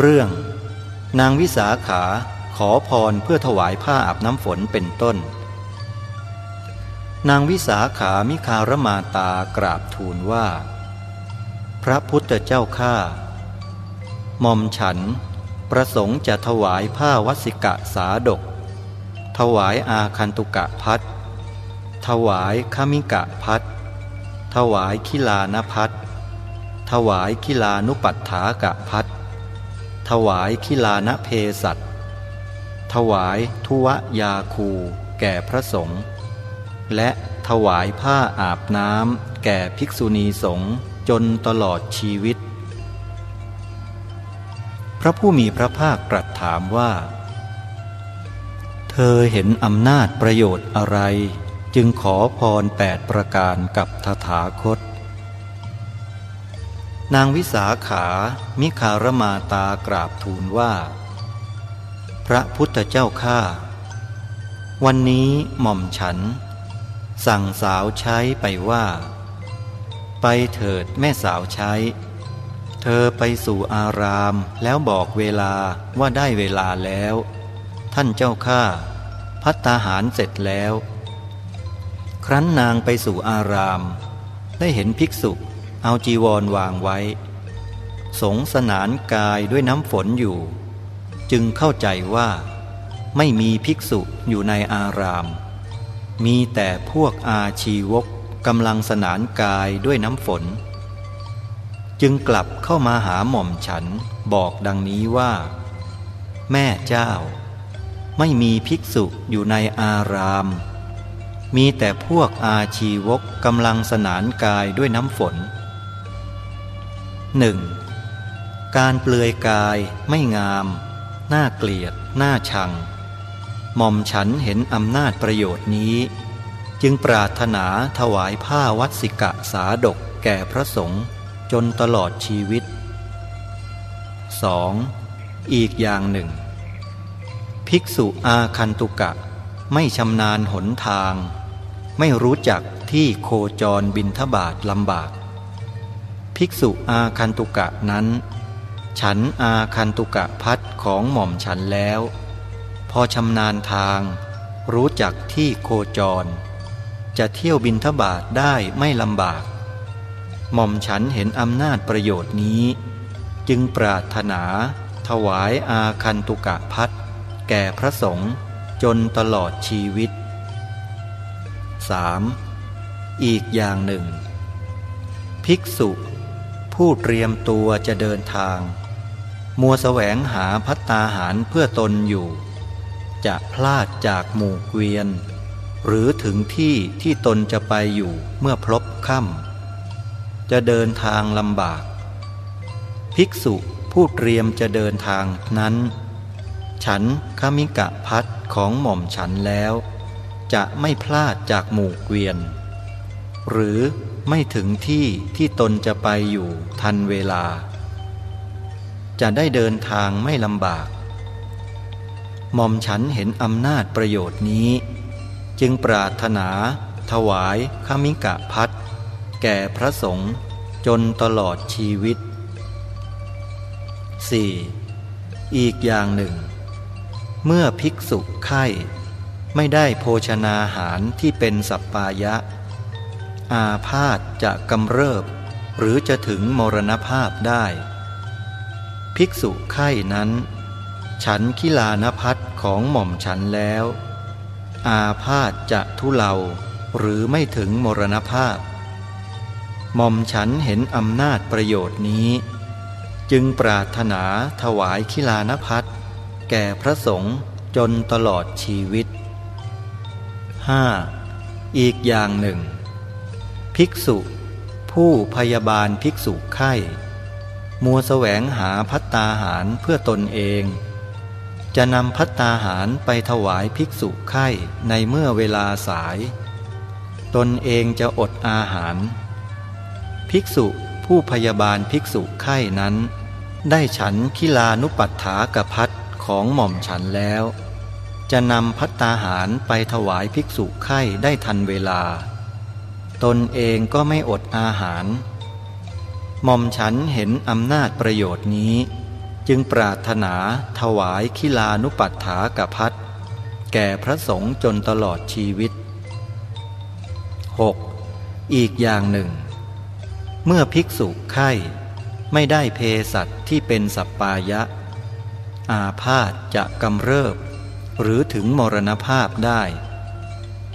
เรื่อง นางวิสาขาขอพรเพื่อถวายผ้าอาบน้ำฝนเป็นต้น นางวิสาขามิคารมาตากราบทูลว่า พระพุทธเจ้าข้าหม่อมฉันประสงค์จะถวายผ้าวสิกะสาดก ถวายอาคันตุกะพัดถวายขมิกะพัดถวายคิลานพัดถวายคิลานุปัฏฐากะพัด ถวายคิลานเพสัตถวายทุวยาคู แก่พระสงฆ์และถวายผ้าอาบน้ำแก่ภิกษุณีสงฆ์จนตลอดชีวิต พระผู้มีพระภาคตรัสถามว่า เธอเห็นอำนาจประโยชน์อะไร จึงขอพรแปดประการกับทถาคต นางวิสาขา มิคารมาตากราบทูลว่า พระพุทธเจ้าข้า วันนี้หม่อมฉัน สั่งสาวใช้ไปว่า ไปเถิดแม่สาวใช้ เธอไปสู่อารามแล้วบอกเวลาว่าได้เวลาแล้ว ท่านเจ้าข้าพัตตาหารเสร็จแล้ว ครั้นนางไปสู่อาราม ได้เห็นภิกษุ เอาจีวรวางไว้ สงสนานกายด้วยน้ำฝนอยู่ จึงเข้าใจว่า ไม่มีภิกษุอยู่ในอาราม มีแต่พวกอาชีวกกำลังสนานกายด้วยน้ำฝน จึงกลับเข้ามาหาหม่อมฉันบอกดังนี้ว่า แม่เจ้า ไม่มีภิกษุอยู่ในอาราม มีแต่พวกอาชีวกกำลังสนานกายด้วยน้ำฝน หนึ่งการเปลือยกายไม่งาม น่าเกลียด น่าชัง หม่อมฉันเห็นอำนาจประโยชน์นี้ จึงปรารถนาถวายผ้าวัดสิกะสาดกแก่พระสงฆ์จนตลอดชีวิต 2. อีกอย่างหนึ่ง ภิกษุอาคันตุกะ ไม่ชำนาญหนทาง ไม่รู้จักที่โคจรบินทบาทลำบาก ภิกษุอาคันตุกะนั้น ฉันอาคันตุกะพัดของหม่อมฉันแล้ว พอชำนาญทาง รู้จักที่โคจร จะเที่ยวบินทบาทได้ไม่ลำบาก หม่อมฉันเห็นอำนาจประโยชน์นี้ จึงปรารถนา ถวายอาคันตุกะพัดแก่พระสงฆ์จนตลอดชีวิต 3. อีกอย่างหนึ่ง ภิกษุ ผู้เตรียมตัวจะเดินทาง มัวแสวงหาพัตตาหารเพื่อตนอยู่ จะพลาดจากหมู่เกวียน หรือถึงที่ที่ตนจะไปอยู่เมื่อพลบค่ำจะเดินทางลำบาก ภิกษุผู้เตรียมจะเดินทางนั้น ฉันขมิกะพัดของหม่อมฉันแล้ว จะไม่พลาดจากหมู่เกวียน หรือ ไม่ถึงที่ที่ตนจะไปอยู่ทันเวลา จะได้เดินทางไม่ลำบากหม่อมฉันเห็นอำนาจประโยชน์นี้ จึงปรารถนา ถวายขมิกะพัดแก่พระสงฆ์จนตลอดชีวิต 4. อีกอย่างหนึ่ง เมื่อภิกษุไข้ ไม่ได้โภชนาหารที่เป็นสัปปายะ อาพาธจะกำเริบ หรือจะถึงมรณภาพได้ ภิกษุไข้นั้น ฉันคิลานพัดของหม่อมฉันแล้ว อาพาธจะทุเลาหรือไม่ถึงมรณภาพหม่อมฉันเห็นอำนาจประโยชน์นี้ จึงปรารถนาถวายคิลานพัดแก่พระสงฆ์จนตลอดชีวิต 5. อีกอย่างหนึ่ง ภิกษุ ผู้พยาบาลภิกษุไข้มัวแสวงหาพัตตาหารเพื่อตนเอง จะนำพัตตาหารไปถวายภิกษุไข้ในเมื่อเวลาสาย ตนเองจะอดอาหาร ภิกษุผู้พยาบาลภิกษุไข้นั้น ได้ฉันคิลานุปัฏฐากพัดของหม่อมฉันแล้ว จะนำพัตตาหารไปถวายภิกษุไข้ได้ทันเวลา ตนเองก็ไม่อดอาหารหม่อมฉันเห็นอำนาจประโยชน์นี้ จึงปรารถนาถวายคิลานุปัฏฐากพัดแก่พระสงฆ์จนตลอดชีวิต 6. อีกอย่างหนึ่ง เมื่อภิกษุไข้ไม่ได้เพสัตที่เป็นสัปปายะ อาพาธจะกำเริบ หรือถึงมรณภาพได้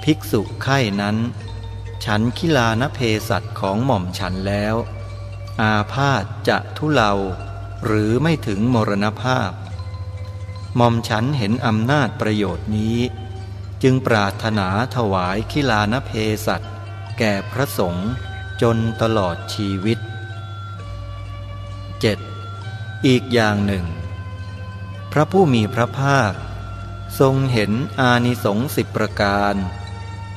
ภิกษุไข้นั้น ฉันคิลานเพสัตของหม่อมฉันแล้ว อาพาธจะทุเลาหรือไม่ถึงมรณภาพหม่อมฉันเห็นอำนาจประโยชน์นี้ จึงปรารถนาถวายคิลานเพสัตแก่พระสงฆ์จนตลอดชีวิต 7. อีกอย่างหนึ่ง พระผู้มีพระภาค ทรงเห็นอานิสงส์สิบประการ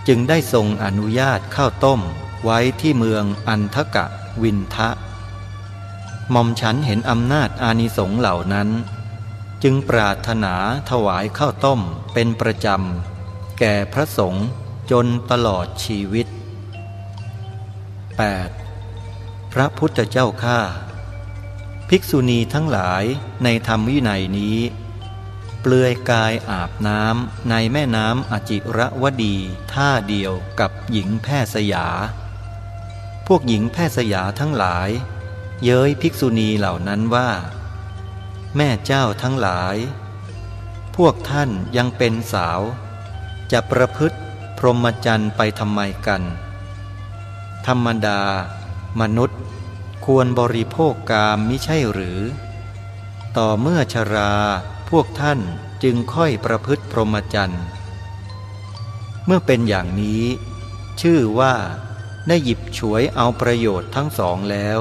จึงได้ทรงอนุญาตข้าวต้มไว้ที่เมืองอันทกะวินทะหม่อมฉันเห็นอำนาจอานิสงส์เหล่านั้น จึงปรารถนาถวายข้าวต้มเป็นประจำ แก่พระสงฆ์จนตลอดชีวิต 8. พระพุทธเจ้าข้าภิกษุณีทั้งหลายในธรรมวินัยนี้ เปลือยกายอาบน้ำในแม่น้ำอจิระวดี ท่าเดียวกับหญิงแพทย์สยา พวกหญิงแพทย์สยาทั้งหลาย เย้ยภิกษุณีเหล่านั้นว่า แม่เจ้าทั้งหลาย พวกท่านยังเป็นสาว จะประพฤติพรหมจรรย์ไปทำไมกัน ธรรมดา มนุษย์ควรบริโภคกามมิใช่หรือ ต่อเมื่อชรา พวกท่านจึงค่อยประพฤติพรหมจรรย์ เมื่อเป็นอย่างนี้ ชื่อว่าได้หยิบฉวยเอาประโยชน์ทั้งสองแล้ว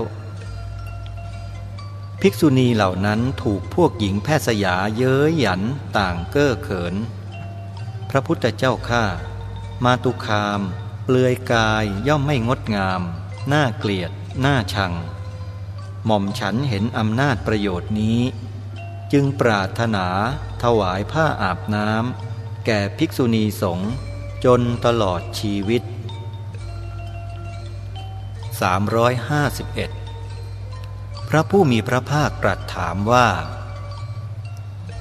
ภิกษุณีเหล่านั้นถูกพวกหญิงแพทย์สยาเย้ยหยันต่างเก้อเขิน พระพุทธเจ้าข้ามาตุคาม เปลือยกายย่อมไม่งดงาม น่าเกลียด น่าชัง หม่อมฉันเห็นอำนาจประโยชน์นี้ จึงปรารถนาถวายผ้าอาบน้ำแก่ภิกษุณีสงฆ์จนตลอดชีวิต 351 พระผู้มีพระภาคตรัสถามว่า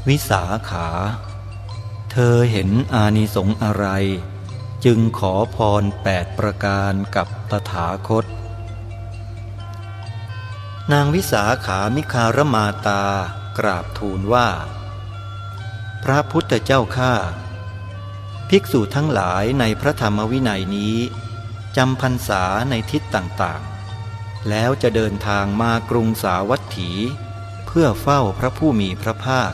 วิสาขา เธอเห็นอานิสงส์อะไร จึงขอพรแปดประการกับตถาคต นางวิสาขามิคารมาตา กราบทูลว่า พระพุทธเจ้าข้าภิกษุทั้งหลายในพระธรรมวินัยนี้จำพรรษาในทิศต่างๆ แล้วจะเดินทางมากรุงสาวัตถี เพื่อเฝ้าพระผู้มีพระภาค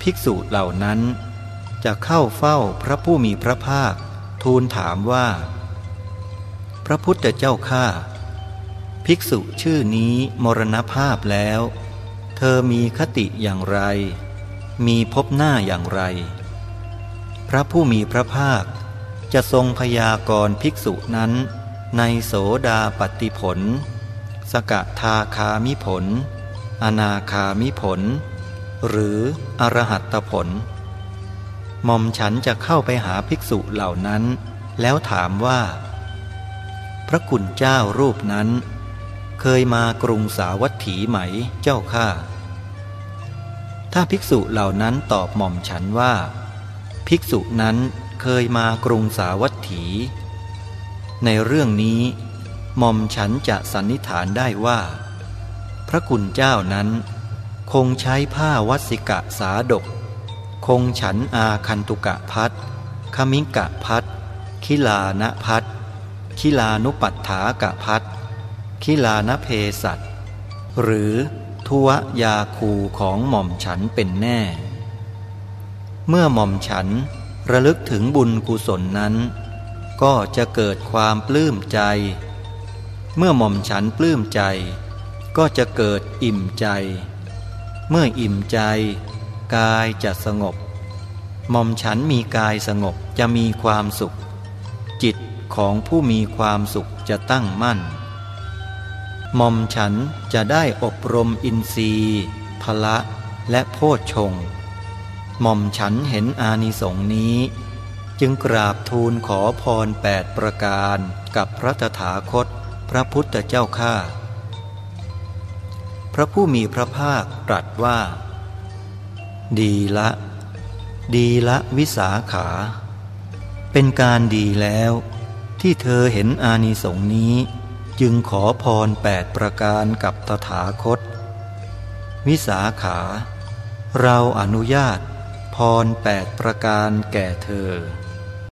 ภิกษุเหล่านั้น จะเข้าเฝ้าพระผู้มีพระภาค ทูลถามว่า พระพุทธเจ้าข้าภิกษุชื่อนี้มรณภาพแล้ว อมีคติอย่างไร มีพบหน้าอย่างไร พระผู้มีพระภาคจะทรงพยากรภิกษุนั้น ในโสดาปฏิผล สกทาคามิผล อนาคามิผล หรืออรหัตผลหม่อมฉันจะเข้าไปหาภิกษุเหล่านั้น แล้วถามว่า พระคุณเจ้ารูปนั้น เคยมากรุงสาวัตถีไหมเจ้าข้า ถ้าภิกษุเหล่านั้นตอบหม่อมฉันว่า ภิกษุนั้นเคยมากรุงสาวัตถี ในเรื่องนี้หม่อมฉันจะสันนิษฐานได้ว่า พระคุณเจ้านั้น คงใช้ผ้าวัสิกะสาดก คงฉันอาคันตุกะพัดขมิงกะพัดคิลานะพัดคิลานุปัฏฐากะพัดคิลานเพสัตหรือ ทุวยาคูของหม่อมฉันเป็นแน่ เมื่อหม่อมฉันระลึกถึงบุญกุศลนั้น ก็จะเกิดความปลื้มใจ เมื่อหม่อมฉันปลื้มใจ ก็จะเกิดอิ่มใจ เมื่ออิ่มใจ กายจะสงบหม่อมฉันมีกายสงบจะมีความสุข จิตของผู้มีความสุขจะตั้งมั่น หม่อมฉันจะได้อบรมอินทรีย์พละและโพชฌงหม่อมฉันเห็นอานิสงส์นี้ จึงกราบทูลขอพรแปดประการกับพระตถาคตพระพุทธเจ้าข้าพระผู้มีพระภาคตรัสว่า ดีละ ดีละวิสาขา เป็นการดีแล้วที่เธอเห็นอานิสงส์นี้ จึงขอพรแปดประการกับตถาคต วิสาขา เราอนุญาตพรแปดประการแก่เธอ